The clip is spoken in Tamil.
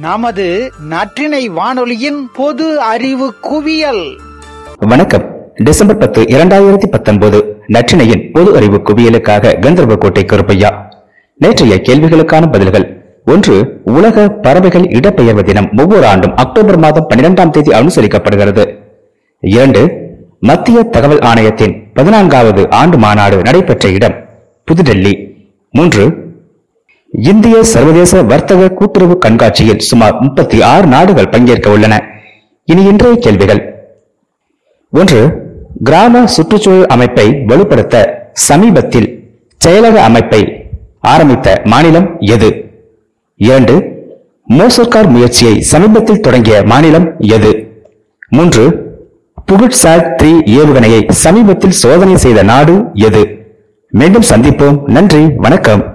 நமது நற்றினை வானொலியின் பொது அறிவு குவியல். வணக்கம். டிசம்பர் பத்து இரண்டாயிரத்தி பத்தொன்பது. நற்றினையின் பொது அறிவு குவியலுக்காக கந்தர்வகோட்டை கருப்பையா. நேற்றைய கேள்விகளுக்கான பதில்கள். ஒன்று உலக பறவைகள் இடப்பெயர்வு தினம் ஒவ்வொரு ஆண்டும் அக்டோபர் மாதம் பன்னிரெண்டாம் தேதி அனுசரிக்கப்படுகிறது. இரண்டு மத்திய தகவல் ஆணையத்தின் பதினான்காவது ஆண்டு மாநாடு நடைபெற்ற இடம் புதுடெல்லி. மூன்று இந்திய சர்வதேச வர்த்தக கூட்டுறவு கண்காட்சியில் சுமார் முப்பத்தி ஆறு நாடுகள் பங்கேற்க உள்ளன. இனி இன்றைய கேள்விகள். ஒன்று கிராம சுற்றுச்சூழல் அமைப்பை வலுப்படுத்த சமீபத்தில் செயலக அமைப்பை ஆரம்பித்த மாநிலம் எது? இரண்டு மோசர்கார் முயற்சியை சமீபத்தில் தொடங்கிய மாநிலம் எது? மூன்று புகுட்சாட் த்ரீ ஏவுகணையை சமீபத்தில் சோதனை செய்த நாடு எது? மீண்டும் சந்திப்போம். நன்றி வணக்கம்.